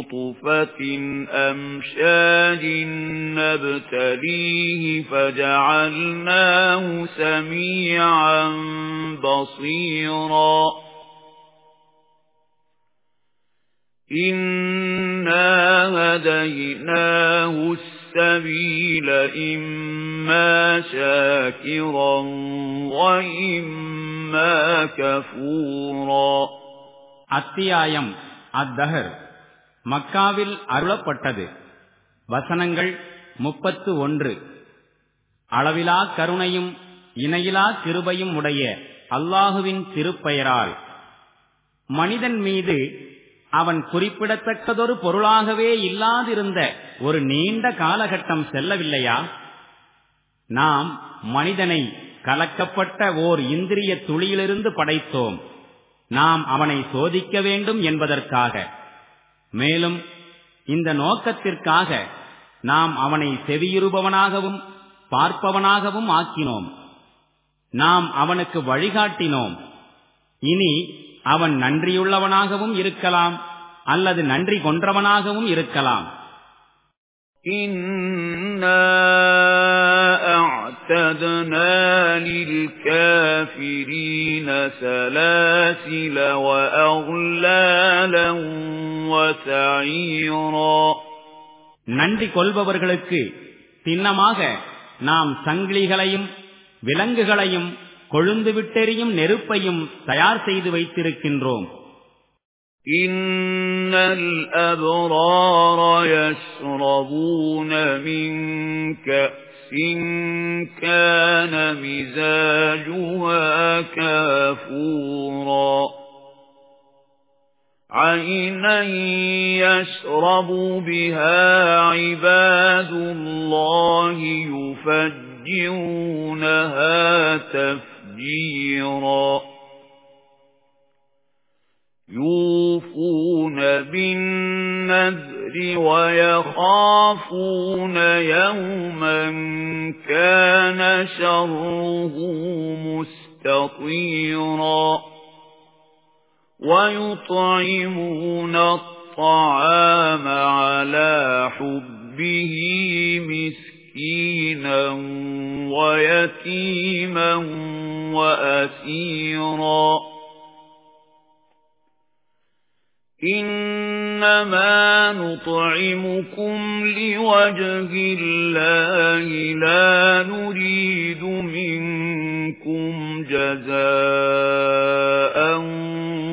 نُّطْفَةٍ أَمْشَاجٍ نَّبْتَلِيهِ فَجَعَلْنَاهُ سَمِيعًا بَصِيرًا إِنَّا هَدَيْنَاهُ السَّبِيلَ إِمَّا شَاكِرًا وَإِمَّا كَفُورًا அத்தியாயம் அத்தஹர் மக்காவில் அருளப்பட்டது. வசனங்கள் முப்பத்து ஒன்று. அளவிலா கருணையும் இணையிலா கிருபையும் உடைய அல்லாஹுவின் திருப்பெயரால். மனிதன் மீது அவன் குறிப்பிடத்தக்கதொரு பொருளாகவே இல்லாதிருந்த ஒரு நீண்ட காலகட்டம் செல்லவில்லையா? நாம் மனிதனை கலக்கப்பட்ட ஓர் இந்திரிய துளியிலிருந்து படைத்தோம். நாம் அவனை சோதிக்க வேண்டும் என்பதற்காக. மேலும் இந்த நோக்கத்திற்காக நாம் அவனை செவியுறுபவனாகவும் பார்ப்பவனாகவும் ஆக்கினோம் நாம் அவனுக்கு வழிகாட்டினோம் இனி அவன் நன்றியுள்ளவனாகவும் இருக்கலாம் அல்லது நன்றி கொன்றவனாகவும் இருக்கலாம் أعتدنا للكافرين سلاسل وأغلالا وسعيرا நன்றி கொள்பவர்களுக்கு சின்னமாக நாம் சங்கிலிகளையும் விலங்குகளையும் கொழுந்து விட்டெறியும் நெருப்பையும் தயார் செய்து வைத்திருக்கின்றோம் إِنَّ الْأَبْرَارَ يَشْرَبُونَ مِن كَأْسٍ كَانَ مِزَاجُهَا كَافُورًا عَيْنًا يَشْرَبُ بِهَا عِبَادُ اللَّهِ يُفَجِّرُونَهَا تَفْجِيرًا يُوفُونَ بِالنَّذْرِ وَيَخَافُونَ يَوْمًا كَانَ شَرُّهُ مُسْتَطِيرًا وَيُطْعِمُونَ الطَّعَامَ عَلَى حُبِّهِ مِسْكِينًا وَيَتِيمًا وَأَسِيرًا. إِنَّمَا نُطْعِمُكُمْ لِوَجْهِ اللَّهِ لَا نُرِيدُ مِنكُمْ جَزَاءً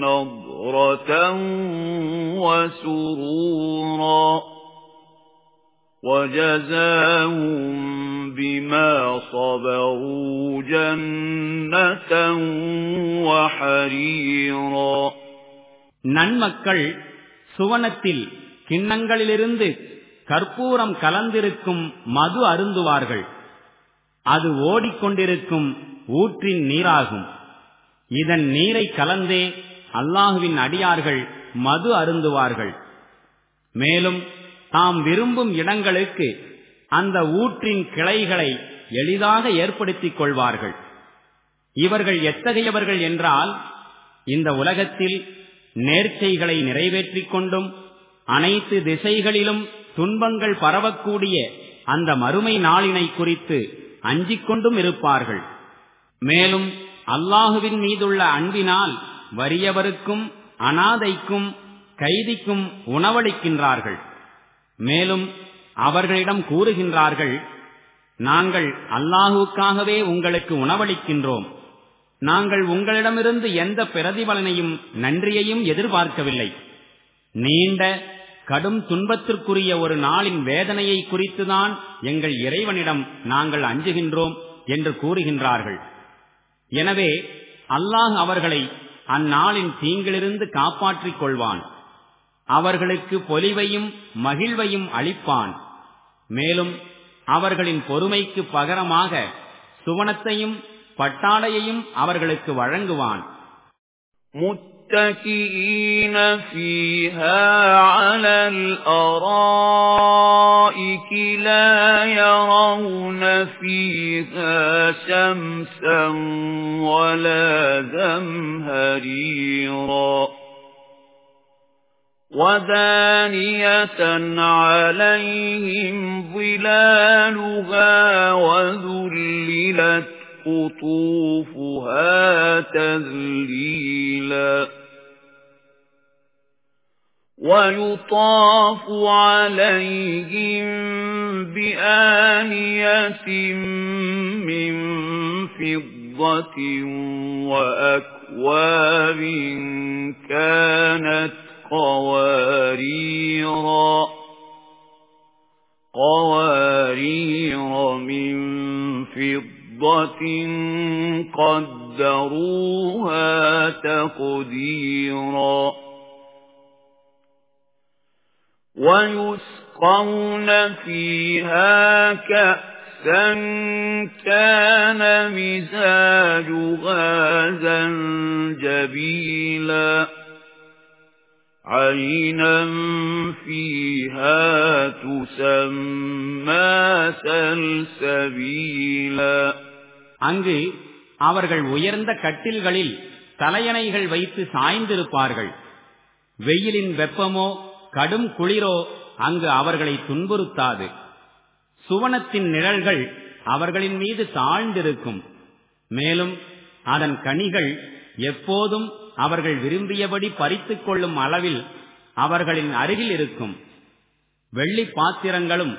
نَضْرَةً وَسُرُورًا وَجَزَاهُم بِمَا صَبَرُوا جَنَّةً وَحَرِيرًا நன்மக்கள் சுவனத்தில் கிண்ணங்களிலிருந்து கற்பூரம் கலந்திருக்கும் மது அருந்துவார்கள் அது ஓடிக்கொண்டிருக்கும் ஊற்றின் நீராகும் இதன் நீரை கலந்தே அல்லாஹுவின் அடியார்கள் மது அருந்துவார்கள். மேலும் தாம் விரும்பும் இடங்களுக்கு அந்த ஊற்றின் கிளைகளை எளிதாக ஏற்படுத்திக் கொள்வார்கள். இவர்கள் எத்தகையவர்கள் என்றால் இந்த உலகத்தில் நேர்ச்சைகளை நிறைவேற்றிக் கொண்டும் அனைத்து திசைகளிலும் துன்பங்கள் பரவக்கூடிய அந்த மறுமை நாளினை குறித்து அஞ்சிக் கொண்டும் இருப்பார்கள். மேலும் அல்லாஹுவின் மீதுள்ள அன்பினால் வறியவருக்கும் அனாதைக்கும் கைதிக்கும் உணவளிக்கின்றார்கள். மேலும் அவர்களிடம் கூறுகின்றார்கள் நாங்கள் அல்லாஹுக்காகவே உங்களுக்கு உணவளிக்கின்றோம். நாங்கள் உங்களிடமிருந்து எந்த பிரதிபலனையும் நன்றியையும் எதிர்பார்க்கவில்லை. நீண்ட கடும் துன்பத்திற்குரிய ஒரு நாளின் வேதனையை குறித்துதான் எங்கள் இறைவனிடம் நாங்கள் அஞ்சுகின்றோம் என்று கூறுகின்றார்கள். எனவே அல்லாஹ் அவர்களை அந்நாளின் தீங்கிலிருந்து காப்பாற்றிக் கொள்வான். அவர்களுக்கு பொலிவையும் மகிழ்வையும் அளிப்பான். மேலும் அவர்களின் பொறுமைக்கு பகரமாக சுவனத்தையும் பட்டாடையையும் அவர்களுக்கு வழங்குவான். متكئين فيها على الأرائك لا يرون فيها شمسا ولا زمهريرا وَدَانِيَةً عَلَيْهِمْ ظِلَالُهَا وَذُلِّلَتْ قُطُوفُهَا تَذْلِيلًا وَيُطَافُ عَلَيْهِمْ بِآنِيَةٍ مِّن فِضَّةٍ وَأَكْوَابٍ كَانَتْ قَوَارِيرَا قَوَارِيرَ مِن فِضَّةٍ قَدَّرُوهَا تَقْدِيرًا وَيُسْقَوْنَ فِيهَا كَأْسًا كَانَ مِزَاجُهَا زَنجَبِيلًا عَيْنًا فِيهَا تُسَمَّى سَلْسَبِيلًا அங்கு அவர்கள் உயர்ந்த கட்டில்களில் தலையணைகள் வைத்து சாய்ந்திருப்பார்கள். வெயிலின் வெப்பமோ கடும் குளிரோ அங்கு அவர்களை துன்புறுத்தாது. சுவனத்தின் நிழல்கள் அவர்களின் மீது தாழ்ந்திருக்கும். மேலும் அதன் கனிகள் எப்போதும் அவர்கள் விரும்பியபடி பறித்துக் கொள்ளும் அளவில் அவர்களின் அருகில் இருக்கும். வெள்ளி பாத்திரங்களும்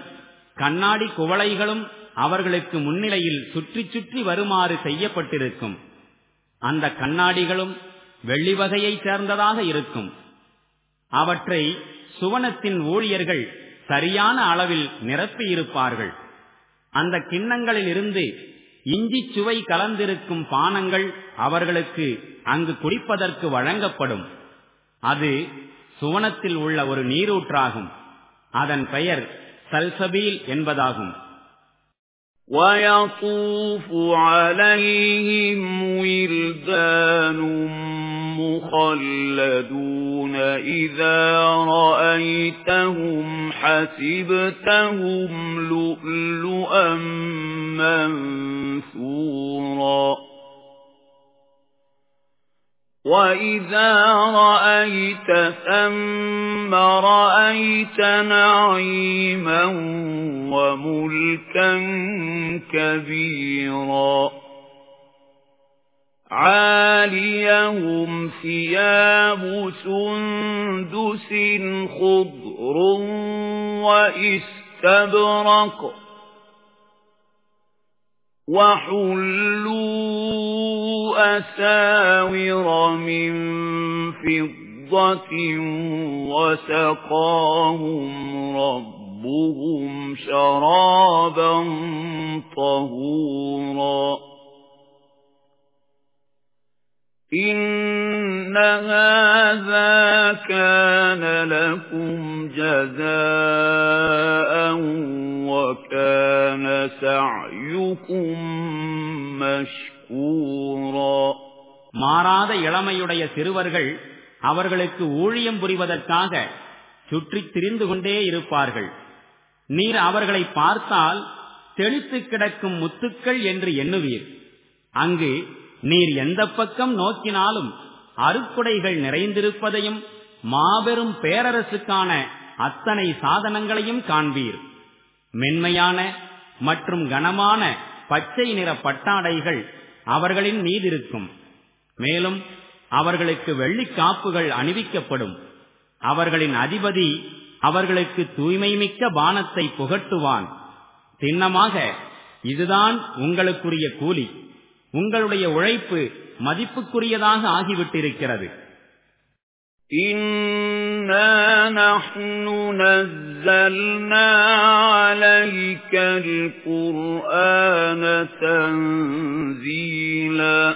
கண்ணாடி குவளைகளும் அவர்களுக்கு முன்னிலையில் சுற்றி சுற்றி வருமாறு செய்யப்பட்டிருக்கும். அந்த கண்ணாடிகளும் வெள்ளி வகையைச் சேர்ந்ததாக இருக்கும். அவற்றை சுவனத்தின் ஊழியர்கள் சரியான அளவில் நிரப்பியிருப்பார்கள் அந்த கிண்ணங்களில் இருந்து இஞ்சி சுவை கலந்திருக்கும் பானங்கள் அவர்களுக்கு அங்கு குடிப்பதற்கு வழங்கப்படும். அது சுவனத்தில் உள்ள ஒரு நீரூற்றாகும். அதன் பெயர் சல்சபீல் என்பதாகும். وَيَطُوفُ عَلَيْهِمْ وِلْدَانٌ مُخَلَّدُونَ إِذَا رَأَيْتَهُمْ حَسِبْتَهُمْ لُؤْلُؤًا مَّنثُورًا وَإِذَا رَأَيْتَ ثَمَّ رَأَيْتَ نَعِيمًا وَمُلْكًا كَبِيرًا عَالِيَهُمْ ثِيَابُ سُندُسٍ خُضْرٌ وَإِسْتَبْرَقٌ وَحُلُّوا أَسَاوِرَ مِن فِضَّةٍ وَسَقَاهُمْ رَبُّهُمْ شَرَابًا طَهُورًا إِنَّ هَذَا كَانَ لَكُمْ جَزَاءً وَكَانَ سَعْيُكُمْ مَشْكُورًا மாறாத இளமையுடைய சிறுவர்கள் அவர்களுக்கு ஊழியம் புரிவதற்காக சுற்றித் திரிந்து கொண்டே இருப்பார்கள் நீர் அவர்களை பார்த்தால் தெளித்து கிடக்கும் முத்துக்கள் என்று எண்ணுவீர் அங்கு நீர் எந்த பக்கம் நோக்கினாலும் அருக்குடைகள் நிறைந்திருப்பதையும் மாபெரும் பேரரசுக்கான அத்தனை சாதனங்களையும் காண்பீர். மென்மையான மற்றும் கனமான பச்சை நிற பட்டாடைகள் அவர்களின் மீதிருக்கும். மேலும் அவர்களுக்கு வெள்ளிக்காப்புகள் அணிவிக்கப்படும். அவர்களின் அதிபதி அவர்களுக்கு தூய்மை மிக்க பானத்தை புகட்டுவான். சின்னமாக இதுதான் உங்களுக்குரிய கூலி. உங்களுடைய உழைப்பு மதிப்புக்குரியதாக ஆகிவிட்டிருக்கிறது إِنَّا نَحْنُ نَزَّلْنَا عَلَيْكَ الْقُرْآنَ تَنزِيلًا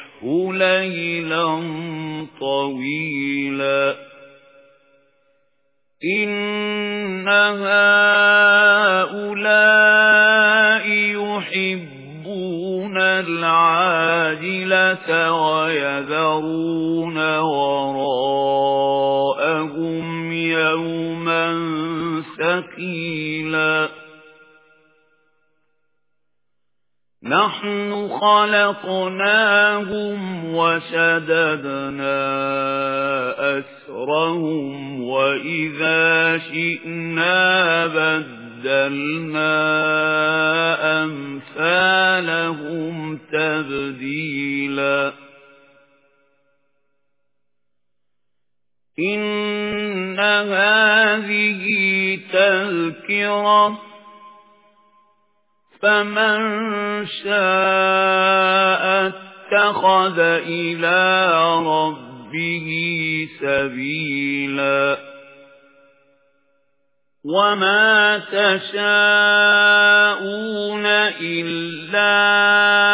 ليلا طويلا. إن هؤلاء يحبون العاجلة ويذرون وراءهم يوما ثقيلا. نحن خلقناهم وشددنا أسرهم وإذا شئنا بدلنا أمثالهم تبديلا. إن هذه تذكرة فمن شاء اتخذ إلى ربه سبيلا. وما تشاءون إلا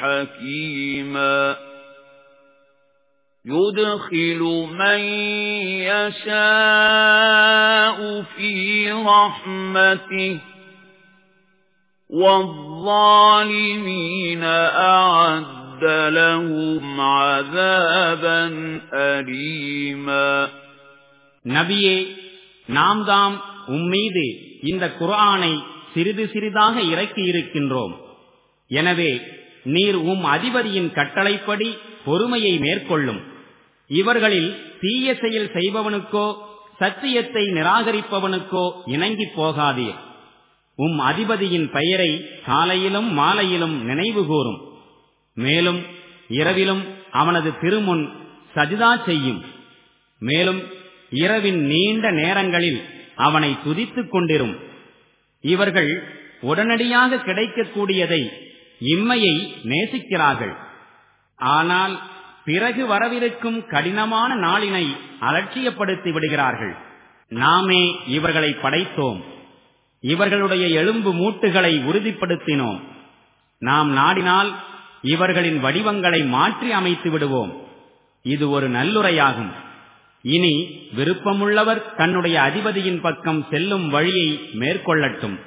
حكيما يدخل من يشاء في رحمته والظالمين أعد لهم عذابا أليما நபியே நாம் தாம் உம்மீது இந்த குரானை சிறிது சிறிதாக இறக்கி இருக்கின்றோம் எனவே நீர் உம் அதிபதியின் கட்டளைப்படி பொறுமையை மேற்கொள்ளும். இவர்களில் தீய செயல் செய்பவனுக்கோ சத்தியத்தை நிராகரிப்பவனுக்கோ இணங்கி போகாதீர். உம் அதிபதியின் பெயரை காலையிலும் மாலையிலும் நினைவு கூறும். மேலும் இரவிலும் அவனது திருமுன் சஜிதா செய்யும். மேலும் இரவின் நீண்ட நேரங்களில் அவனை துதித்துக் கொண்டிரும். இவர்கள் உடனடியாக கிடைக்கக்கூடியதை இம்மையை நேசிக்கிறார்கள். ஆனால் பிறகு வரவிருக்கும் கடினமான நாளினை அலட்சியப்படுத்தி விடுகிறார்கள். நாமே இவர்களை படைத்தோம். இவர்களுடைய எலும்பு மூட்டுகளை உறுதிப்படுத்தினோம். நாம் நாடினால் இவர்களின் வடிவங்களை மாற்றி அமைத்து விடுவோம். இது ஒரு நல்லுரையாகும். இனி விருப்பமுள்ளவர் தன்னுடைய அதிபதியின் பக்கம் செல்லும் வழியை மேற்கொள்ளட்டும்.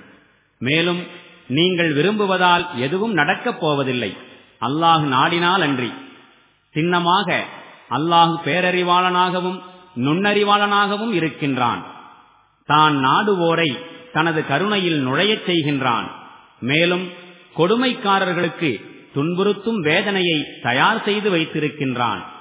மேலும் நீங்கள் விரும்புவதால் எதுவும் நடக்கப் போவதில்லை. அல்லாஹு நாடினால் அன்றி. சின்னமாக அல்லாஹு பேரறிவாளனாகவும் நுண்ணறிவாளனாகவும் இருக்கின்றான். தான் நாடுவோரை தனது கருணையில் நுழையச் செய்கின்றான். மேலும் கொடுமைக்காரர்களுக்கு துன்புறுத்தும் வேதனையை தயார் செய்து வைத்திருக்கின்றான்.